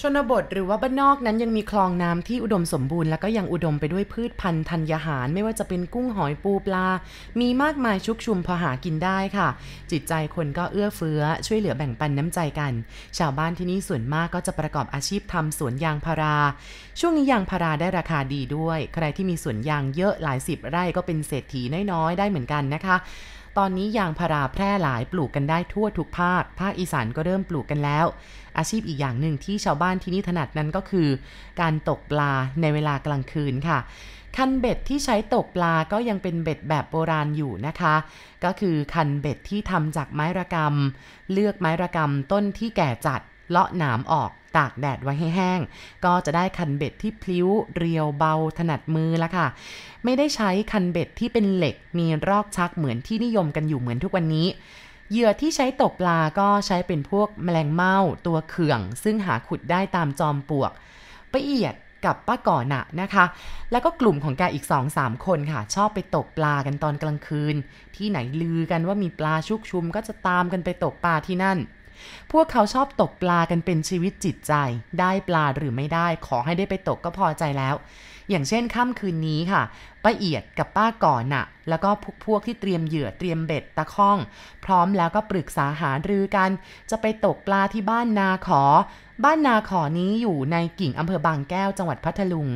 ชนบทหรือว่าบ้านนอกนั้นยังมีคลองน้ำที่อุดมสมบูรณ์และก็ยังอุดมไปด้วยพืชพันธุ์ธัญญาหาร ไม่ว่าจะเป็นกุ้งหอยปูปลา มีมากมายชุกชุมพอหากินได้ค่ะ จิตใจคนก็เอื้อเฟื้อช่วยเหลือแบ่งปันน้ำใจกัน ชาวบ้านที่นี่ส่วนมากก็จะประกอบอาชีพทำสวนยางพารา ช่วงนี้ยางพาราได้ราคาดีด้วย ใครที่มีสวนยางเยอะหลายสิบไร่ก็เป็นเศรษฐีน้อยๆได้เหมือนกันนะคะ ตอนนี้ยางพาราแพร่หลายปลูกกันได้ทั่วทุกภาค ภาคอีสานก็เริ่มปลูกกันแล้ว อาชีพอีกอย่างหนึ่งที่ชาวบ้านที่นี่ถนัดนั้นก็คือ การตกปลาในเวลากลางคืนค่ะคันเบ็ดที่ใช้ตกปลาก็ยังเป็นเบ็ดแบบโบราณอยู่นะคะ ก็คือคันเบ็ดที่ทำจากไม้ระกำเลือกไม้ระกำต้นที่แก่จัด เลาะหนามออกตากแดดไว้ให้แห้ง ก็จะได้คันเบ็ดที่พลิ้ว เรียวเบาถนัดมือแล้วค่ะ ไม่ได้ใช้คันเบ็ดที่เป็นเหล็ก มีรอกชักเหมือนที่นิยมกันอยู่เหมือนทุกวันนี้เหยื่อที่ใช้ตกปลาก็ใช้เป็นพวกแมลงเม่าตัวเขื่อง ซึ่งหาขุดได้ตามจอมปลวกปะเอียดกับป้าก่อนะนะคะ แล้วก็กลุ่มของแกอีก 2-3 คนค่ะ ชอบไปตกปลากันตอนกลางคืน ที่ไหนลือกันว่ามีปลาชุกชุมก็จะตามกันไปตกปลาที่นั่น พวกเขาชอบตกปลากันเป็นชีวิตจิตใจ ได้ปลาหรือไม่ได้ขอให้ได้ไปตกก็พอใจแล้ว อย่างเช่นค่ำคืนนี้ค่ะป้าเอียดกับป้าก่อนน่ะ แล้วก็พวกพวกที่เตรียมเหยื่อเตรียมเบ็ดตะข้อง พร้อมแล้วก็ปรึกษาหารือกัน จะไปตกปลาที่บ้านนาขอ บ้านนาขอนี้อยู่ในกิ่งอำเภอบางแก้วจังหวัดพัทลุง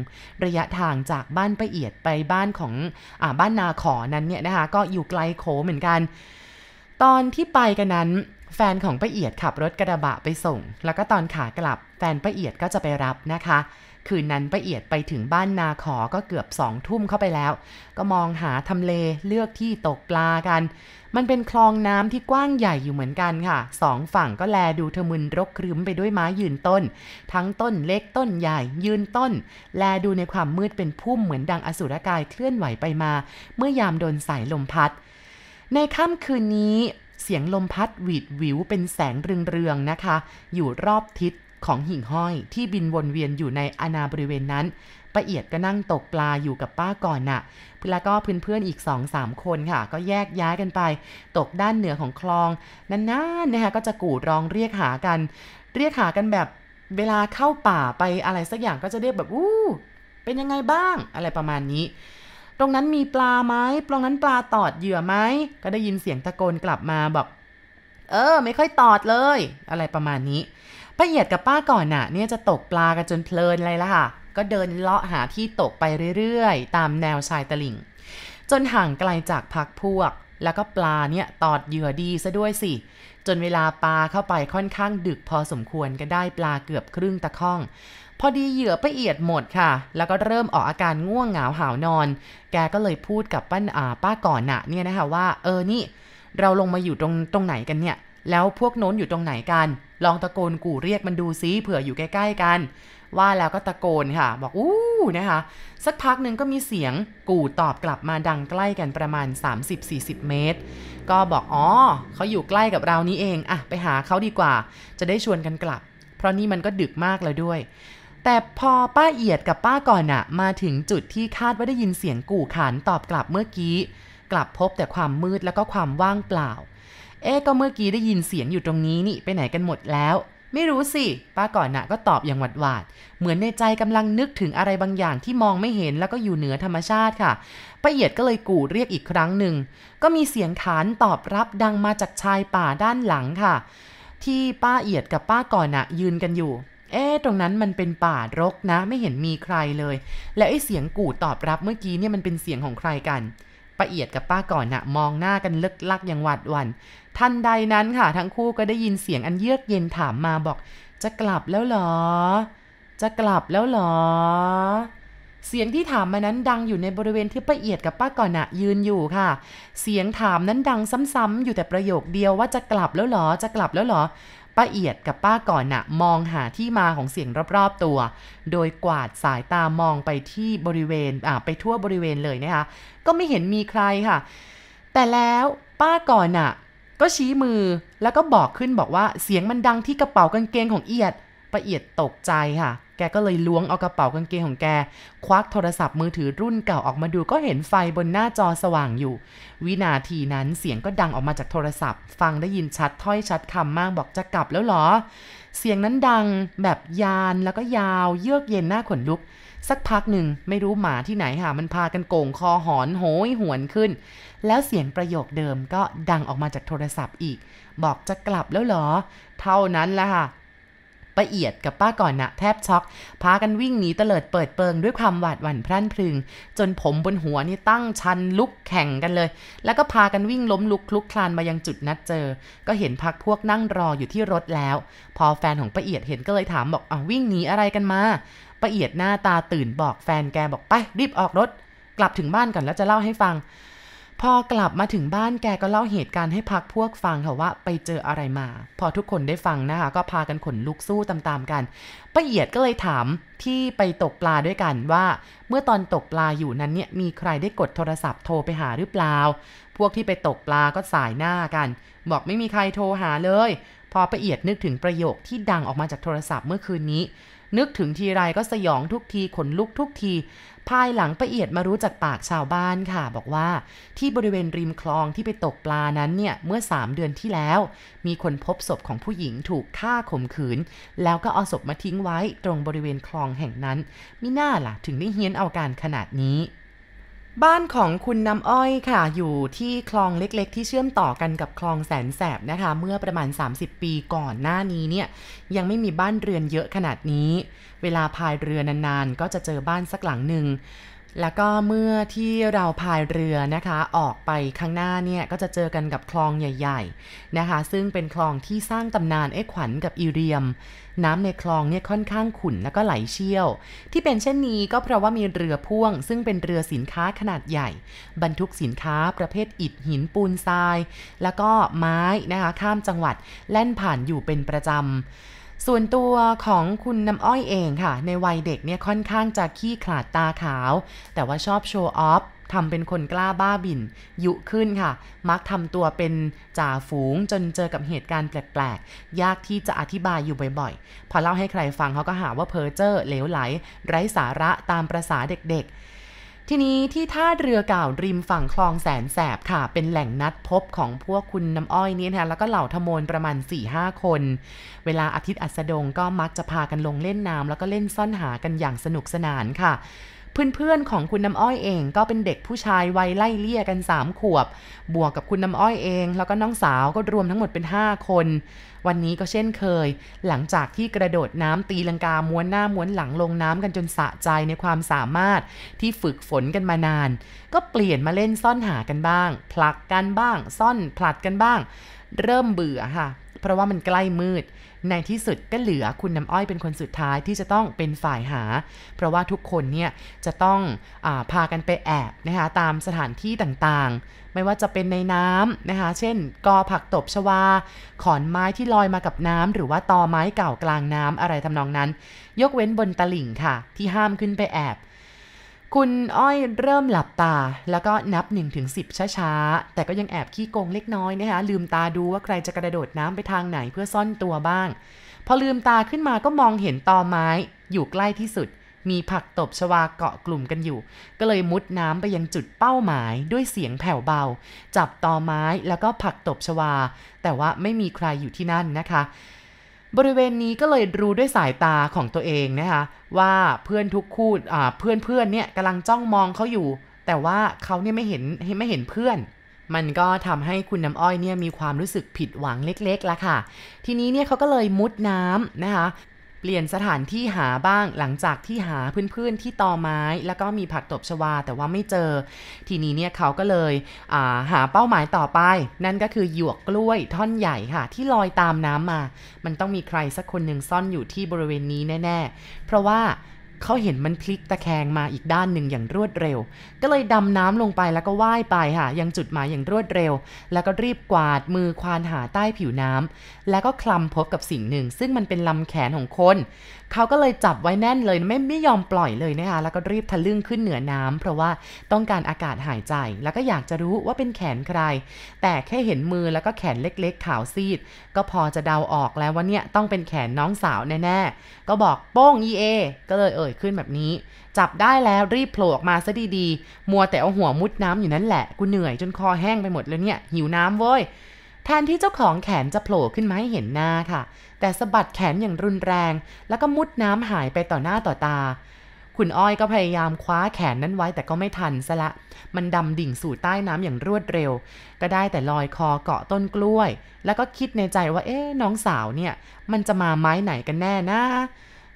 ระยะทางจากบ้านป้าเอียดไปบ้านของอบ้านนาขอนั้นเนี่ยนะคะ ก็อยู่ไกลโขเหมือนกัน ตอนที่ไปกันนั้น แฟนของป้าเอียดขับรถกระบะไปส่ง แล้วก็ตอนขากลับ แฟนป้าเอียดก็จะไปรับนะคะ คืนนั้นป้าเอียดไปถึงบ้านนาขอก็เกือบสองทุ่มเข้าไปแล้ว ก็มองหาทำเลเลือกที่ตกปลากัน มันเป็นคลองน้ำที่กว้างใหญ่อยู่เหมือนกันค่ะ สองฝั่งก็แลดูทะมึนรกครึ้มไปด้วยไม้ยืนต้น ทั้งต้นเล็กต้นใหญ่ยืนต้น แลดูในความมืดเป็นพุ่มเหมือนดังอสุรกายเคลื่อนไหวไปมา เมื่อยามโดนสายลมพัดในค่ำคืนนี้ เสียงลมพัดหวีดวิวเป็นแสงเรืองๆนะคะ อยู่รอบทิศของหิ่งห้อยที่บินวนเวียนอยู่ในอาณาบริเวณนั้นป้าเอียดก็นั่งตกปลาอยู่กับป้าก่อนน่ะ แล้วก็เพื่อนๆอีก2-3คนค่ะ ก็แยกย้ายกันไป ตกด้านเหนือของคลองนานๆนะคะก็จะกู่ร้องเรียกหากัน เรียกหากันแบบเวลาเข้าป่าไปอะไรสักอย่างก็จะเรียกแบบอู้เป็นยังไงบ้างอะไรประมาณนี้ รงนั้นมีปลาไหมตรงนั้นปลาตอดเหยื่อไหมก็ได้ยินเสียงตะโกนกลับมาบอก เออ ไม่ค่อยตอดเลย อะไรประมาณนี้ป้าเอียดกับป้าก่อนน่ะ เนี่ยจะตกปลากันจนเพลินเลยละค่ะ ก็เดินเลาะหาที่ตกไปเรื่อยๆ ตามแนวชายตลิ่ง จนห่างไกลจากพักพวก แล้วก็ปลาเนี่ยตอดเหยื่อดีซะด้วยสิ จนเวลาปลาเข้าไปค่อนข้างดึกพอสมควรก็ได้ปลาเกือบครึ่งตะข้อง พอดีเหยื่อป้าเอียดหมดค่ะ แล้วก็เริ่มออกอาการง่วงเหงาหาวนอน แกก็เลยพูดกับป้าอ่าป้าก่อนน่ะเนี่ยนะคะว่า เออนี่ เราลงมาอยู่ตรงตรงไหนกันเนี่ย แล้วพวกโน้นอยู่ตรงไหนกัน ลองตะโกนกู่เรียกมันดูซิเผื่ออยู่ใกล้ๆกัน ว่าแล้วก็ตะโกนค่ะ บอกอู้นะคะ สักพักหนึ่งก็มีเสียงกู่ตอบกลับมาดังใกล้กันประมาณ 30-40 เมตร ก็บอกอ๋อเขาอยู่ใกล้กับเรานี้เองอะไปหาเขาดีกว่า จะได้ชวนกันกลับ เพราะนี่มันก็ดึกมากแล้วด้วย แต่พอป้าเอียดกับป้าก่อนอะมาถึงจุดที่คาดว่าได้ยินเสียงกู่ขานตอบกลับเมื่อกี้ กลับพบแต่ความมืดแล้วก็ความว่างเปล่า เอ๊ก็เมื่อกี้ได้ยินเสียงอยู่ตรงนี้นี่ไปไหนกันหมดแล้ว ไม่รู้สิ ป้าก่อนน่ะก็ตอบอย่างหวาดหวาด เหมือนในใจกำลังนึกถึงอะไรบางอย่างที่มองไม่เห็นแล้วก็อยู่เหนือธรรมชาติค่ะป้าเอียดก็เลยกู่เรียกอีกครั้งหนึ่งก็มีเสียงขานตอบรับดังมาจากชายป่าด้านหลังค่ะ ที่ป้าเอียดกับป้าก่อนน่ะยืนกันอยู่ เอ๊ตรงนั้นมันเป็นป่ารกนะ ไม่เห็นมีใครเลย แล้วไอ้เสียงกู่ตอบรับเมื่อกี้เนี่ยมันเป็นเสียงของใครกันป้าเอียดกับป้าก่อนน่ะมองหน้ากันลึกลักอย่างหวาดหวัน่นทันใดนั้นค่ะ ทั้งคู่ก็ได้ยินเสียงอันเยือกเย็นถามมาบอก จะกลับแล้วเหรอ จะกลับแล้วเหรอ เสียงที่ถามมานั้นดังอยู่ในบริเวณที่ป้าเอียดกับป้าก่อนน่ะยืนอยู่ค่ะ เสียงถามนั้นดังซ้ำๆอยู่แต่ประโยคเดียวว่าจะกลับแล้วเหรอ จะกลับแล้วเหรอ ป้าเอียดกับป้าก่อนน่ะมองหาที่มาของเสียงรอบๆตัว โดยกวาดสายตามองไปที่บริเวณอ่าไปทั่วบริเวณเลยนะคะ ก็ไม่เห็นมีใครค่ะ แต่แล้วป้าก่อนน่ะก็ชี้มือแล้วก็บอกขึ้นบอกว่าเสียงมันดังที่กระเป๋ากางเกงของเอียดป้าเอียดตกใจค่ะ กกก็เลยล้วงเอากระเป๋ากางเกงของแก ควักโทรศัพท์มือถือรุ่นเก่าออกมาดูก็เห็นไฟบนหน้าจอสว่างอยู่ วินาทีนั้นเสียงก็ดังออกมาจากโทรศัพท์ ฟังได้ยินชัดถ้อยชัดคำมากบอกจะกลับแล้วเหรอ เสียงนั้นดังแบบยานแล้วก็ยาวเยือกเย็นหน้าขนลุก สักพักหนึ่งไม่รู้หมาที่ไหนค่ะมันพากันโก่งคอหอนโหยหวนขึ้น แล้วเสียงประโยคเดิมก็ดังออกมาจากโทรศัพท์อีก บอกจะกลับแล้วเหรอ เท่านั้นแหละค่ะ ป้าเอียดกับป้าก่อนนะแทบช็อก พากันวิ่งหนีเตลิดเปิดเปิงด้วยความหวาดหวั่นพรั่นพรึง จนผมบนหัวนี่ตั้งชันลุกแข่งกันเลย แล้วก็พากันวิ่งล้มลุกคลุกคลานมายังจุดนัดเจอ ก็เห็นพักพวกนั่งรออยู่ที่รถแล้ว พอแฟนของป้าเอียดเห็นก็เลยถามบอกอ้าววิ่งหนีอะไรกันมาป้าเอียดหน้าตาตื่นบอกแฟนแกบอกไปรีบออกรถ กลับถึงบ้านก่อนแล้วจะเล่าให้ฟัง พอกลับมาถึงบ้านแกก็เล่าเหตุการณ์ให้พักพวกฟังค่ะว่าไปเจออะไรมา พอทุกคนได้ฟังนะคะ ก็พากันขนลุกสู้ตามๆกันป้าเอียดก็เลยถามที่ไปตกปลาด้วยกันว่า เมื่อตอนตกปลาอยู่นั้นเนี่ยมีใครได้กดโทรศัพท์โทรไปหาหรือเปล่า พวกที่ไปตกปลาก็สายหน้ากัน บอกไม่มีใครโทรหาเลย พอป้าเอียดนึกถึงประโยคที่ดังออกมาจากโทรศัพท์เมื่อคืนนี้ นึกถึงทีไรก็สยองทุกทีขนลุกทุกที ภายหลังประเอียดมารู้จากปากชาวบ้านค่ะ บอกว่าที่บริเวณริมคลองที่ไปตกปลานั้นเนี่ยเมื่อ 3 เดือนที่แล้ว มีคนพบศพของผู้หญิงถูกฆ่าข่มขืน แล้วก็เอาศพมาทิ้งไว้ตรงบริเวณคลองแห่งนั้นมิน่าล่ะ ถึงได้เฮี้ยนเอาการขนาดนี้ บ้านของคุณน้ำอ้อยค่ะ อยู่ที่คลองเล็กๆ ที่เชื่อมต่อกันกับคลองแสนแสบนะคะ เมื่อประมาณ 30 ปีก่อนหน้านี้เนี่ย ยังไม่มีบ้านเรือนเยอะขนาดนี้ เวลาพายเรือนานๆ ก็จะเจอบ้านสักหลังหนึ่ง แล้วก็เมื่อที่เราพายเรือนะคะออกไปข้างหน้าเนี่ยก็จะเจอกันกับคลองใหญ่ๆนะคะ ซึ่งเป็นคลองที่สร้างตำนานไอ้ขวัญกับอีเรียม น้ำในคลองเนี่ยค่อนข้างขุ่นแล้วก็ไหลเชี่ยว ที่เป็นเช่นนี้ก็เพราะว่ามีเรือพ่วง ซึ่งเป็นเรือสินค้าขนาดใหญ่ บรรทุกสินค้าประเภทอิฐหินปูนทราย แล้วก็ไม้นะคะข้ามจังหวัดแล่นผ่านอยู่เป็นประจำ ส่วนตัวของคุณน้ำอ้อยเองค่ะ ในวัยเด็กเนี่ยค่อนข้างจะขี้ขลาดตาขาว แต่ว่าชอบโชว์ออฟทำเป็นคนกล้าบ้าบินยุขึ้นค่ะ มักทำตัวเป็นจ่าฝูงจนเจอกับเหตุการณ์แปลกๆ ยากที่จะอธิบายอยู่บ่อยๆ พอเล่าให้ใครฟังเขาก็หาว่าเพอเจอร์เหลวไหล ไร้สาระตามประษาเด็กๆ ทีนี้ที่ท่าเรือเก่าริมฝั่งคลองแสนแสบค่ะ เป็นแหล่งนัดพบของพวกคุณน้ำอ้อยนี่นะคะแล้วก็เหล่าทมนประมาณ 4-5 คน เวลาอาทิตย์อัสดงก็มักจะพากันลงเล่นน้ำแล้วก็เล่นซ่อนหากันอย่างสนุกสนานค่ะ เพื่อนๆของคุณน้ำอ้อยเองก็เป็นเด็กผู้ชายวัยไล่เลี่ยกัน 3 ขวบ บวกกับคุณน้ำอ้อยเอง แล้วก็น้องสาวก็รวมทั้งหมดเป็น 5 คน วันนี้ก็เช่นเคย หลังจากที่กระโดดน้ำตีลังกาม้วนหน้าม้วนหลังลงน้ำกันจนสะใจในความสามารถที่ฝึกฝนกันมานาน ก็เปลี่ยนมาเล่นซ่อนหากันบ้าง ผลักกันบ้าง ซ่อนผลัดกันบ้าง เริ่มเบื่อค่ะ เพราะว่ามันใกล้มืด ในที่สุดก็เหลือคุณน้ำอ้อยเป็นคนสุดท้ายที่จะต้องเป็นฝ่ายหา เพราะว่าทุกคนเนี่ยจะต้องอาพากันไปแอบนะคะตามสถานที่ต่างๆ ไม่ว่าจะเป็นในน้ำนะคะ เช่น กอผักตบชวา ขอนไม้ที่ลอยมากับน้ำหรือว่าตอไม้เก่ากลางน้ำอะไรทำนองนั้น ยกเว้นบนตลิ่งค่ะ ที่ห้ามขึ้นไปแอบ คุณอ้อยเริ่มหลับตา แล้วก็นับ 1-10ถึงช้าๆ แต่ก็ยังแอบขี้โกงเล็กน้อยนะคะ ลืมตาดูว่าใครจะกระโดดน้ำไปทางไหนเพื่อซ่อนตัวบ้าง พอลืมตาขึ้นมาก็มองเห็นตอไม้ อยู่ใกล้ที่สุด มีผักตบชวาเกาะกลุ่มกันอยู่ ก็เลยมุดน้ำไปยังจุดเป้าหมายด้วยเสียงแผ่วเบา จับตอไม้แล้วก็ผักตบชวา แต่ว่าไม่มีใครอยู่ที่นั่นนะคะ บริเวณนี้ก็เลยรู้ด้วยสายตาของตัวเองนะคะว่าเพื่อนทุกคู่เพื่อนเพื่อนเนี่ยกำลังจ้องมองเขาอยู่ แต่ว่าเขาเนี่ยไม่เห็นไม่เห็นเพื่อน มันก็ทำให้คุณน้ำอ้อยเนี่ยมีความรู้สึกผิดหวังเล็กๆแล้วค่ะ ทีนี้เนี่ยเขาก็เลยมุดน้ำนะคะ เปลี่ยนสถานที่หาบ้างหลังจากที่หาพื้นๆที่ตอไม้ แล้วก็มีผักตบชวา แต่ว่าไม่เจอ ทีนี้เนี่ยเขาก็เลยาหาเป้าหมายต่อไป นั่นก็คือหยวกกล้วยท่อนใหญ่ค่ะ ที่ลอยตามน้ำมา มันต้องมีใครสักคนหนึ่งซ่อนอยู่ที่บริเวณนี้แน่ ๆ เพราะว่า เขาเห็นมันพลิกตะแคงมาอีกด้านหนึ่งอย่างรวดเร็ว ก็เลยดำน้ำลงไปแล้วก็ว่ายไปค่ะ ยังจุดหมายอย่างรวดเร็ว แล้วก็รีบกวาดมือควานหาใต้ผิวน้ำแล้วก็คลำพบกับสิ่งหนึ่ง ซึ่งมันเป็นลำแขนของคนเขาก็เลยจับไว้แน่นเลยไม่ไม่ยอมปล่อยเลยนะคะแล้วก็รีบทะลึ่งขึ้นเหนือน้ำเพราะว่าต้องการอากาศหายใจ แล้วก็อยากจะรู้ว่าเป็นแขนใคร แต่แค่เห็นมือแล้วก็แขนเล็กๆขาวซีด ก็พอจะเดาออกแล้วว่าเนี่ยต้องเป็นแขนน้องสาวแน่ๆก็บอกโป้ง EA ก็เลยเอ่ยขึ้นแบบนี้ จับได้แล้วรีบโผล่ออกมาซะดีๆ มัวแต่เอาหัวมุดน้ำอยู่นั่นแหละ กูเหนื่อยจนคอแห้งไปหมดแล้วเนี่ย หิวน้ำเว้ย แทนที่เจ้าของแขนจะโผล่ขึ้นมาให้เห็นหน้าค่ะ แต่สะบัดแขนอย่างรุนแรง แล้วก็มุดน้ำหายไปต่อหน้าต่อตา คุณอ้อยก็พยายามคว้าแขนนั้นไว้แต่ก็ไม่ทันซะละ มันดำดิ่งสู่ใต้น้ำอย่างรวดเร็ว ก็ได้แต่ลอยคอเกาะต้นกล้วย แล้วก็คิดในใจว่า เอ๊ะน้องสาวเนี่ย มันจะมาไม้ไหนกันแน่นะ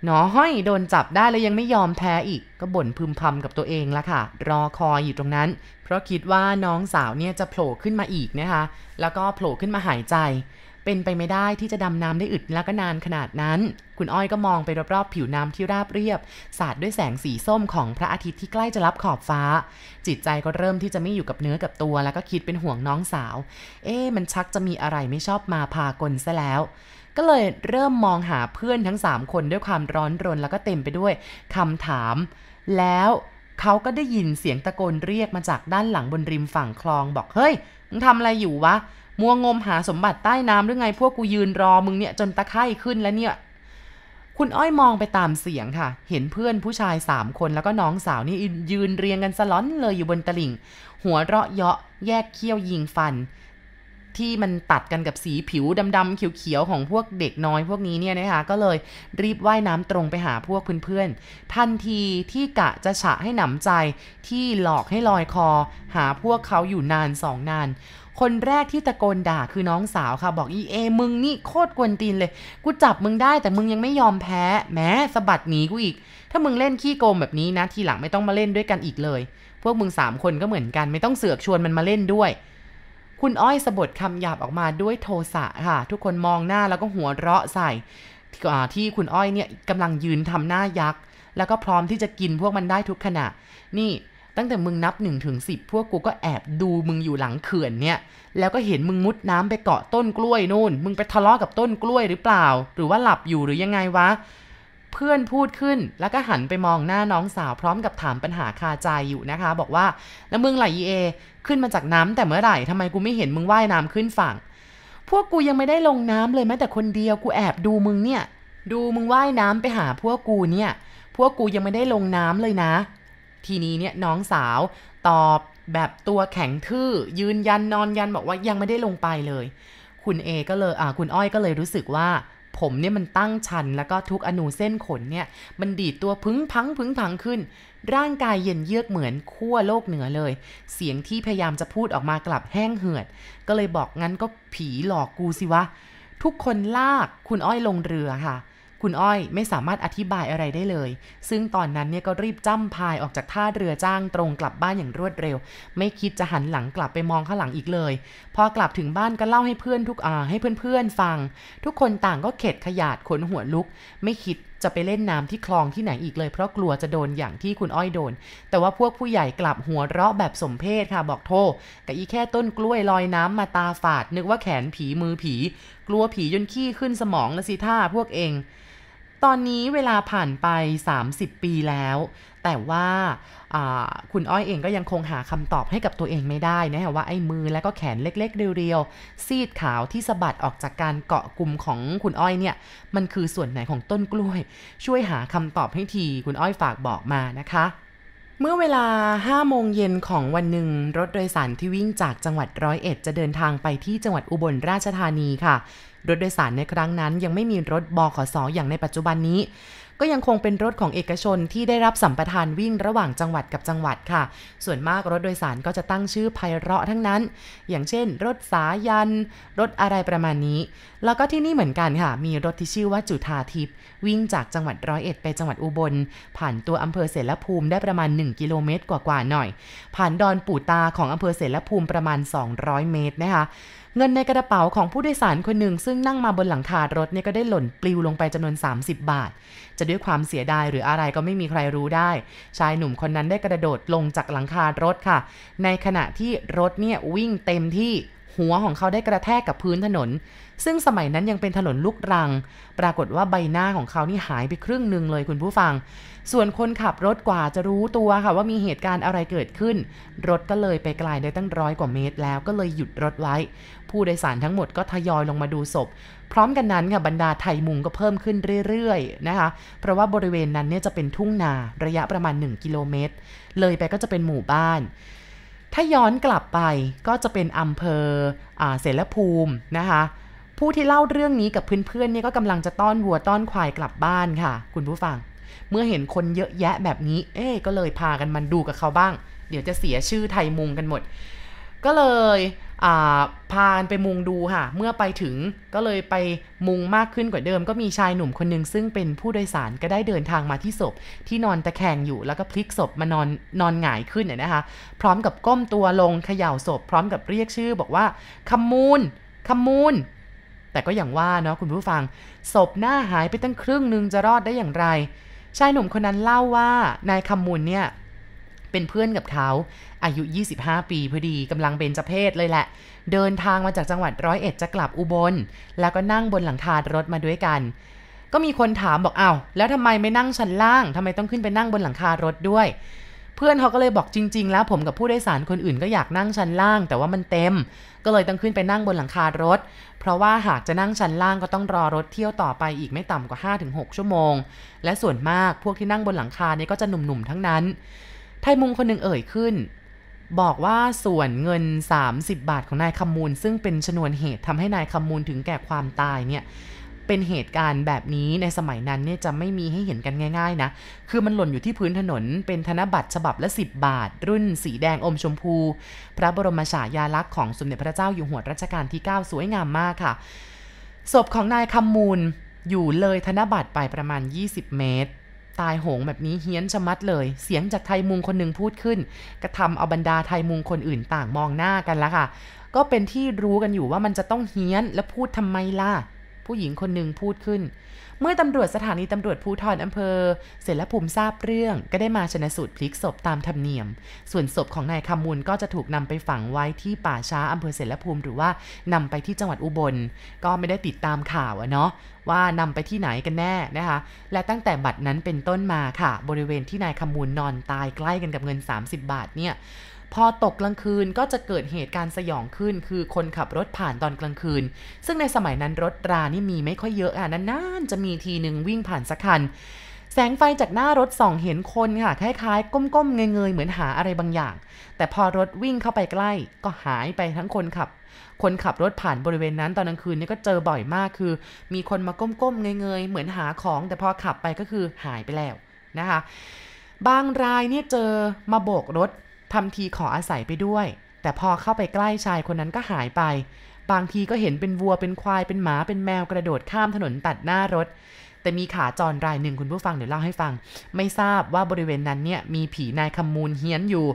หนอห้อยโดนจับได้แล้วยังไม่ยอมแพ้อีก ก็บ่นพึมพำกับตัวเองละค่ะ รอคอยอยู่ตรงนั้น เพราะคิดว่าน้องสาวเนี่ยจะโผล่ขึ้นมาอีกนะคะ แล้วก็โผล่ขึ้นมาหายใจ เป็นไปไม่ได้ที่จะดำน้ำได้อึดแล้วก็นานขนาดนั้น คุณอ้อยก็มองไปรอบๆผิวน้ำที่ราบเรียบ สาดด้วยแสงสีส้มของพระอาทิตย์ที่ใกล้จะรับขอบฟ้า จิตใจก็เริ่มที่จะไม่อยู่กับเนื้อกับตัว แล้วก็คิดเป็นห่วงน้องสาว เอ๊ะมันชักจะมีอะไรไม่ชอบมาพากลซะแล้วก็เลยเริ่มมองหาเพื่อนทั้ง 3 คนด้วยความร้อนรนแล้วก็เต็มไปด้วยคำถาม แล้วเขาก็ได้ยินเสียงตะโกนเรียกมาจากด้านหลังบนริมฝั่งคลองบอกเฮ้ยมึงทำอะไรอยู่วะ มัวงมหาสมบัติใต้น้ำหรือไงพวกกูยืนรอมึงเนี่ยจนตะไคร่ขึ้นแล้วเนี่ย คุณอ้อยมองไปตามเสียงค่ะ เห็นเพื่อนผู้ชายสามคนแล้วก็น้องสาวนี่ยืนเรียงกันสล้อนเลยอยู่บนตลิ่ง หัวเราะเยาะแยกเขี้ยวยิงฟัน ที่มันตัดกันกับสีผิวดำๆเขียวๆของพวกเด็กน้อยพวกนี้เนี่ยนะคะก็เลยรีบว่ายน้ำตรงไปหาพวกเพื่อนๆ ทันทีที่กะจะฉะให้หนำใจที่หลอกให้ลอยคอ หาพวกเขาอยู่นานสองนานคนแรกที่ตะโกนด่าคือน้องสาวค่ะ บอกอีเอมึงนี่โคตรกวนตีนเลย กูจับมึงได้แต่มึงยังไม่ยอมแพ้แม้สะบัดหนีกูอีก ถ้ามึงเล่นขี้โกงแบบนี้นะ ทีหลังไม่ต้องมาเล่นด้วยกันอีกเลย พวกมึงสามคนก็เหมือนกันไม่ต้องเสือกชวนมันมาเล่นด้วย คุณอ้อยสะบดคำหยาบออกมาด้วยโทสะค่ะ ทุกคนมองหน้าแล้วก็หัวเราะใส่ที่คุณอ้อยเนี่ยกำลังยืนทำหน้ายักษ์ แล้วก็พร้อมที่จะกินพวกมันได้ทุกขณะ นี่ตั้งแต่มึงนับ1นถึงสิพวกกูก็แอบดูมึงอยู่หลังเขื่อนเนี่ย แล้วก็เห็นมึงมุดน้ำไปเกาะต้นกล้วยนู่น มึงไปทะเลาะกับต้นกล้วยหรือเปล่า หรือว่าหลับอยู่หรือยังไงวะ เพื่อนพูดขึ้น แล้วก็หันไปมองหน้าน้องสาวพร้อมกับถามปัญหาคาใจอยู่นะคะ บอกว่าแล้วมึงไหลเอขึ้นมาจากน้ำแต่เมื่อไหร่ทำไมกูไม่เห็นมึงว่ายน้ำขึ้นฝั่ง พวกกูยังไม่ได้ลงน้ำเลยแม้แต่คนเดียวกูแอบดูมึงเนี่ย ดูมึงว่ายน้ำไปหาพวกกูเนี่ย พวกกูยังไม่ได้ลงน้ำเลยนะ ทีนี้เนี่ยน้องสาวตอบแบบตัวแข็งทื่อ ยืนยันนอนยันบอกว่ายังไม่ได้ลงไปเลย คุณเอก็เลยอ่าคุณอ้อยก็เลยรู้สึกว่า ผมเนี่ยมันตั้งชัน แล้วก็ทุกอนูเส้นขนเนี่ยมันดีดตัวพึงพังพึงพังขึ้น ร่างกายเย็นเยือกเหมือนขั้วโลกเหนือเลย เสียงที่พยายามจะพูดออกมากลับแห้งเหือด ก็เลยบอกงั้นก็ผีหลอกกูสิวะ ทุกคนลากคุณอ้อยลงเรือค่ะ คุณอ้อยไม่สามารถอธิบายอะไรได้เลย ซึ่งตอนนั้นเนี่ยก็รีบจ้ำพายออกจากท่าเรือจ้างตรงกลับบ้านอย่างรวดเร็ว ไม่คิดจะหันหลังกลับไปมองข้างหลังอีกเลย พอกลับถึงบ้านก็เล่าให้เพื่อนทุกอาให้เพื่อนๆฟัง ทุกคนต่างก็เข็ดขยาดขนหัวลุก ไม่คิดจะไปเล่นน้ำที่คลองที่ไหนอีกเลย เพราะกลัวจะโดนอย่างที่คุณอ้อยโดน แต่ว่าพวกผู้ใหญ่กลับหัวเราะแบบสมเพศค่ะบอกโทษกับอีแค่ต้นกล้วยลอยน้ำมาตาฝาด นึกว่าแขนผีมือผี กลัวผีจนขี้ขึ้นสมองละสิท่าพวกเอง ตอนนี้เวลาผ่านไป 30 ปีแล้ว แต่ว่าคุณอ้อยเองก็ยังคงหาคำตอบให้กับตัวเองไม่ได้นะฮะว่าไอ้มือและก็แขนเล็ก ๆ เรียวๆ ซีดขาวที่สะบัดออกจากการเกาะกลุ่มของคุณอ้อยเนี่ย มันคือส่วนไหนของต้นกล้วย ช่วยหาคำตอบให้ทีคุณอ้อยฝากบอกมานะคะเมื่อเวลา 5 โมงเย็นของวันหนึ่ง รถโดยสารที่วิ่งจากจังหวัดร้อยเอ็ดจะเดินทางไปที่จังหวัดอุบลราชธานีค่ะ รถโดยสารในครั้งนั้น ยังไม่มีรถบขสออย่างในปัจจุบันนี้ ก็ยังคงเป็นรถของเอกชนที่ได้รับสัมปทานวิ่งระหว่างจังหวัดกับจังหวัดค่ะ ส่วนมากรถโดยสารก็จะตั้งชื่อไพเราะทั้งนั้น อย่างเช่น รถสายัน รถอะไรประมาณนี้ แล้วก็ที่นี่เหมือนกันค่ะ มีรถที่ชื่อว่าจุธาทิพย์วิ่งจากจังหวัดร้อยเอ็ดไปจังหวัดอุบล ผ่านตัวอำเภอเสรภูมิได้ประมาณ 1 กิโลเมตรกว่าๆหน่อย ผ่านดอนปู่ตาของอำเภอเสรภูมิประมาณ 200 เมตรนะคะ เงินในกระเป๋าของผู้โดยสารคนหนึ่ง ซึ่งนั่งมาบนหลังคารถเนี่ยก็ได้หล่นปลิวลงไปจำนวน 30 บาท จะด้วยความเสียดายหรืออะไรก็ไม่มีใครรู้ได้ ชายหนุ่มคนนั้นได้กระโดดลงจากหลังคารถค่ะ ในขณะที่รถเนี่ยวิ่งเต็มที่หัวของเขาได้กระแทกกับพื้นถนน ซึ่งสมัยนั้นยังเป็นถนนลูกรัง ปรากฏว่าใบหน้าของเขานี่หายไปครึ่งหนึ่งเลยคุณผู้ฟัง ส่วนคนขับรถกว่าจะรู้ตัวค่ะว่ามีเหตุการณ์อะไรเกิดขึ้น รถก็เลยไปไกลได้ตั้งร้อยกว่าเมตรแล้วก็เลยหยุดรถไว้ ผู้โดยสารทั้งหมดก็ทยอยลงมาดูศพ พร้อมกันนั้นค่ะบรรดาไทยมุงก็เพิ่มขึ้นเรื่อยๆนะคะ เพราะว่าบริเวณนั้นเนี่ยจะเป็นทุ่งนาระยะประมาณ 1 กิโลเมตร เลยไปก็จะเป็นหมู่บ้าน ถ้าย้อนกลับไปก็จะเป็นอำเภอเสรภูมินะคะผู้ที่เล่าเรื่องนี้กับเพื่อนๆเนี่ยก็กำลังจะต้อนวัวต้อนควายกลับบ้านค่ะ คุณผู้ฟัง เมื่อเห็นคนเยอะแยะแบบนี้ เอ๊ก็เลยพากันมันดูกับเขาบ้าง เดี๋ยวจะเสียชื่อไทยมุงกันหมด ก็เลยพานไปมุงดูค่ะ เมื่อไปถึงก็เลยไปมุงมากขึ้นกว่าเดิม ก็มีชายหนุ่มคนหนึ่งซึ่งเป็นผู้โดยสารก็ได้เดินทางมาที่ศพ ที่นอนตะแคงอยู่แล้วก็พลิกศพมานอนนอนหงายขึ้นน่ยนะคะ พร้อมกับก้มตัวลงเขย่าศพ พร้อมกับเรียกชื่อบอกว่าคำมูลคำมูล แต่ก็อย่างว่าเนาะคุณผู้ฟังศพหน้าหายไปตั้งครึ่งนึงจะรอดได้อย่างไร ชายหนุ่มคนนั้นเล่าว่านายคำมูลเนี่ย เป็นเพื่อนกับเขาอายุ 25 ปีพอดีกำลังเบญจเพศเลยแหละ เดินทางมาจากจังหวัดร้อยเอ็ดจะกลับอุบล แล้วก็นั่งบนหลังคารถมาด้วยกัน ก็มีคนถามบอกอ้าวแล้วทำไมไม่นั่งชั้นล่างทำไมต้องขึ้นไปนั่งบนหลังคารถด้วย เพื่อนเขาก็เลยบอกจริง ๆ แล้วผมกับผู้โดยสารคนอื่นก็อยากนั่งชั้นล่าง แต่ว่ามันเต็ม ก็เลยต้องขึ้นไปนั่งบนหลังคารถ เพราะว่าหากจะนั่งชั้นล่างก็ต้องรอรถเที่ยวต่อไปอีกไม่ต่ำกว่า 5-6 ชั่วโมง และส่วนมากพวกที่นั่งบนหลังคาเนี่ยก็จะหนุ่มๆทั้งนั้น ทยมุงคนหนึ่งเอ่ยขึ้น บอกว่าส่วนเงิน 30 บาทของนายคำมูล ซึ่งเป็นชนวนเหตุทำให้นายคำมูลถึงแก่ความตายเนี่ยเป็นเหตุการณ์แบบนี้ในสมัยนั้นเนี่ยจะไม่มีให้เห็นกันง่าย ๆ นะ คือมันหล่นอยู่ที่พื้นถนน เป็นธนบัตรฉบับละ 10 บาท รุ่นสีแดงอมชมพู พระบรมฉายาลักษณ์ของสมเด็จพระเจ้าอยู่หัวรัชกาลที่ 9 สวยงามมากค่ะ ศพของนายคำมูลอยู่เลยธนบัตรไปประมาณ 20 เมตร ตายโหงแบบนี้เฮี้ยนชะมัดเลย เสียงจากไทยมุงคนหนึ่งพูดขึ้น กระทำเอาบรรดาไทยมุงคนอื่นต่างมองหน้ากันแล้วค่ะ ก็เป็นที่รู้กันอยู่ว่ามันจะต้องเฮี้ยน แล้วพูดทำไมล่ะ ผู้หญิงคนหนึ่งพูดขึ้น เมื่อตำรวจสถานีตำรวจภูธรอำเภอ เสรภูมิทราบเรื่องก็ได้มาชนะสูตรพลิกศพตามธรรมเนียม ส่วนศพของนายคำมูลก็จะถูกนำไปฝังไว้ที่ป่าช้าอำเภอเสรภูมิหรือว่านำไปที่จังหวัดอุบล ก็ไม่ได้ติดตามข่าวอะเนาะว่านำไปที่ไหนกันแน่นะคะ และตั้งแต่บัดนั้นเป็นต้นมาค่ะ บริเวณที่นายคำมูลนอนตายใกล้กันกับเงิน 30 บาทเนี่ย พอตกกลางคืนก็จะเกิดเหตุการณ์สยองขึ้น คือคนขับรถผ่านตอนกลางคืน ซึ่งในสมัยนั้นรถรานี่มีไม่ค่อยเยอะอะนานๆจะมีทีหนึ่งวิ่งผ่านสักคัน แสงไฟจากหน้ารถส่องเห็นคนค่ะคล้ายๆ ก้มๆเงยๆเหมือนหาอะไรบางอย่าง แต่พอรถวิ่งเข้าไปใกล้ก็หายไปทั้งคนขับ คนขับรถผ่านบริเวณนั้นตอนกลางคืนนี่ก็เจอบ่อยมากคือ มีคนมาก้มๆเงยๆเหมือนหาของ แต่พอขับไปก็คือหายไปแล้วนะคะบางรายเนี่ยเจอมาโบกรถ ทำทีขออาศัยไปด้วย แต่พอเข้าไปใกล้ชายคนนั้นก็หายไป บางทีก็เห็นเป็นวัวเป็นควายเป็นหมาเป็นแมวกระโดดข้ามถนนตัดหน้ารถ แต่มีขาจรรายหนึ่งคุณผู้ฟังเดี๋ยวเล่าให้ฟัง ไม่ทราบว่าบริเวณนั้นเนี่ยมีผีนายคำมูลเฮี้ยนอยู่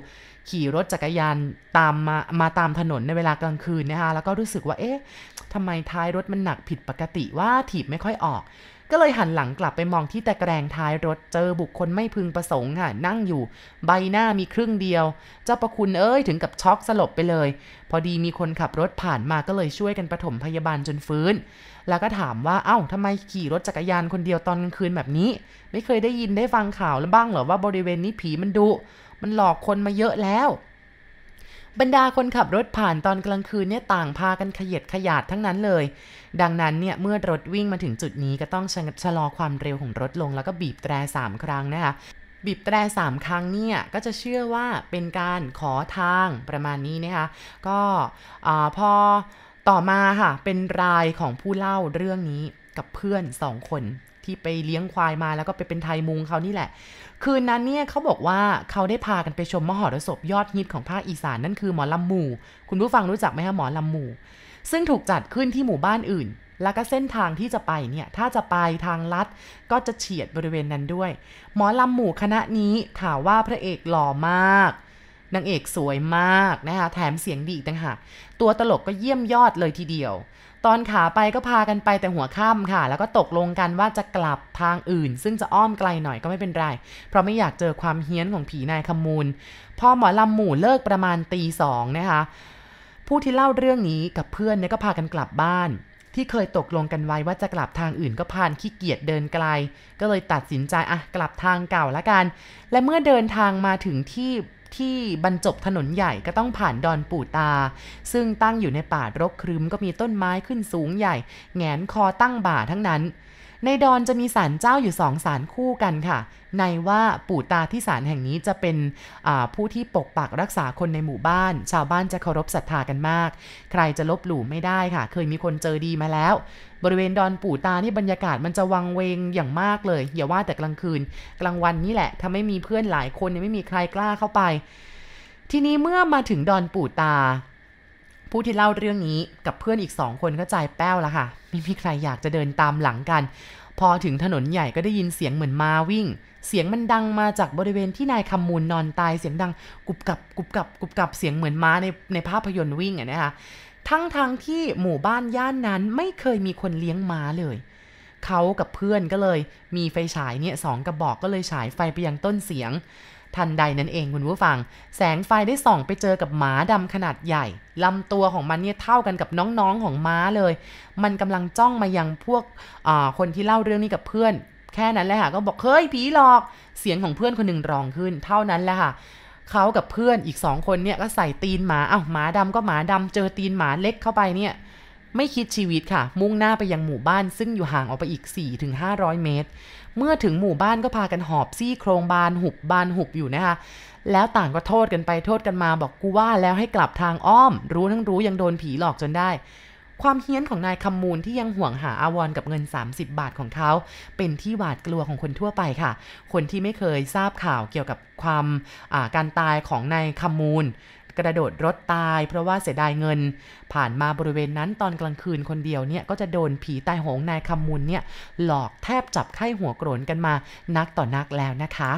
ขี่รถจักรยานตามมามาตามถนนในเวลากลางคืนนะคะแล้วก็รู้สึกว่าเอ๊ะทำไมท้ายรถมันหนักผิดปกติว่าถีบไม่ค่อยออก ก็เลยหันหลังกลับไปมองที่ตะแกรงท้ายรถเจอบุคคลไม่พึงประสงค์ค่ะนั่งอยู่ ใบหน้ามีครึ่งเดียว เจ้าประคุณเอ้ยถึงกับช็อกสลบไปเลย พอดีมีคนขับรถผ่านมาก็เลยช่วยกันปฐมพยาบาลจนฟื้น แล้วก็ถามว่าเอ้าทำไมขี่รถจักรยานคนเดียวตอนกลางคืนแบบนี้ ไม่เคยได้ยินได้ฟังข่าวแล้วบ้างเหรอว่าบริเวณนี้ผีมันดุมันหลอกคนมาเยอะแล้ว บรรดาคนขับรถผ่านตอนกลางคืนเนี่ยต่างพากันขยีดขยาดทั้งนั้นเลย ดังนั้นเนี่ยเมื่อรถวิ่งมาถึงจุดนี้ก็ต้องชะลอความเร็วของรถลง แล้วก็บีบแตรสามครั้งนะคะบีบแตรสามครั้งเนี่ยก็จะเชื่อว่าเป็นการขอทางประมาณนี้นะคะก็พอต่อมาค่ะเป็นรายของผู้เล่าเรื่องนี้กับเพื่อนสองคน ที่ไปเลี้ยงควายมาแล้วก็ไปเป็นไทยมุงเขานี่แหละ คืนนั้นเนี่ยเขาบอกว่าเขาได้พากันไปชมมหรสพยอดฮิตของภาคอีสานนั่นคือหมอลำหมู่ คุณผู้ฟังรู้จักไหมคะหมอลำหมู่ ซึ่งถูกจัดขึ้นที่หมู่บ้านอื่น แล้วก็เส้นทางที่จะไปเนี่ยถ้าจะไปทางลัดก็จะเฉียดบริเวณนั้นด้วย หมอลำหมู่คณะนี้ข่าวว่าพระเอกหล่อมากนางเอกสวยมากนะคะแถมเสียงดีต่างหากตัวตลกก็เยี่ยมยอดเลยทีเดียว ตอนขาไปก็พากันไปแต่หัวค่ำค่ะ แล้วก็ตกลงกันว่าจะกลับทางอื่น ซึ่งจะอ้อมไกลหน่อยก็ไม่เป็นไร เพราะไม่อยากเจอความเฮี้ยนของผีนายขมูล พอหมอลำหมู่เลิกประมาณตีสองนะคะ ผู้ที่เล่าเรื่องนี้กับเพื่อนเนี่ยก็พากันกลับบ้าน ที่เคยตกลงกันไว้ว่าจะกลับทางอื่นก็พานขี้เกียจเดินไกล ก็เลยตัดสินใจอะกลับทางเก่าละกัน และเมื่อเดินทางมาถึงที่ ที่บรรจบถนนใหญ่ก็ต้องผ่านดอนปู่ตา ซึ่งตั้งอยู่ในป่ารกครึมก็มีต้นไม้ขึ้นสูงใหญ่ แงนคอตั้งบ่าทั้งนั้น ในดอนจะมีศาลเจ้าอยู่สองศาลคู่กันค่ะ ในว่าปู่ตาที่ศาลแห่งนี้จะเป็นผู้ที่ปกปักรักษาคนในหมู่บ้าน ชาวบ้านจะเคารพศรัทธากันมาก ใครจะลบหลู่ไม่ได้ค่ะ เคยมีคนเจอดีมาแล้ว บริเวณดอนปู่ตานี่บรรยากาศมันจะวังเวงอย่างมากเลย อย่าว่าแต่กลางคืน กลางวันนี่แหละถ้าไม่มีเพื่อนหลายคนไม่มีใครกล้าเข้าไป ทีนี้เมื่อมาถึงดอนปู่ตา ผู้ที่เล่าเรื่องนี้กับเพื่อนอีกสองคนก็ใจแป้วแล้วค่ะไม่มีใครอยากจะเดินตามหลังกัน พอถึงถนนใหญ่ก็ได้ยินเสียงเหมือนมาวิ่ง เสียงมันดังมาจากบริเวณที่นายคำมูลนอนตายเสียงดังกุบกับกุบกับกุบกับเสียงเหมือนม้าในในภาพยนตร์วิ่งอะนะคะทั้งทั้งที่หมู่บ้านย่านนั้นไม่เคยมีคนเลี้ยงม้าเลย เขากับเพื่อนก็เลย มีไฟฉายเนี่ยสองกระบอกก็เลยฉายไฟไปยังต้นเสียง ทันใดนั้นเองคุณผู้ฟัง แสงไฟได้ส่องไปเจอกับหมาดำขนาดใหญ่ลำตัวของมันเนี่ยเท่ากันกับน้องๆของม้าเลย มันกำลังจ้องมายังพวกคนที่เล่าเรื่องนี้กับเพื่อน แค่นั้นแหละค่ะก็บอกเฮ้ยผีหลอกเสียงของเพื่อนคนหนึ่งร้องขึ้น เท่านั้นแหละค่ะเขากับเพื่อนอีกสองคนเนี่ยก็ใส่ตีนหมาอ้าวหมาดำก็หมาดำเจอตีนหมาเล็กเข้าไปเนี่ย ไม่คิดชีวิตค่ะ มุ่งหน้าไปยังหมู่บ้านซึ่งอยู่ห่างออกไปอีก 4-500 เมตร เมื่อถึงหมู่บ้านก็พากันหอบซี่โครงบานหุบบานหุบอยู่นะคะ แล้วต่างก็โทษกันไปโทษกันมาบอกกูว่าแล้วให้กลับทางอ้อม รู้ทั้งรู้ยังโดนผีหลอกจนได้ ความเฮี้ยนของนายคำมูลที่ยังห่วงหาอาวรกับเงิน 30 บาทของเขา เป็นที่หวาดกลัวของคนทั่วไปค่ะ คนที่ไม่เคยทราบข่าวเกี่ยวกับความการตายของนายคำมูล กระโดดรถตาย เพราะว่าเสียดายเงิน ผ่านมาบริเวณนั้นตอนกลางคืนคนเดียวเนี่ยก็จะโดนผีตายโหงนายคำมุนเนี่ยหลอกแทบจับไข้หัวโกรนกันมานักต่อนักแล้วนะคะ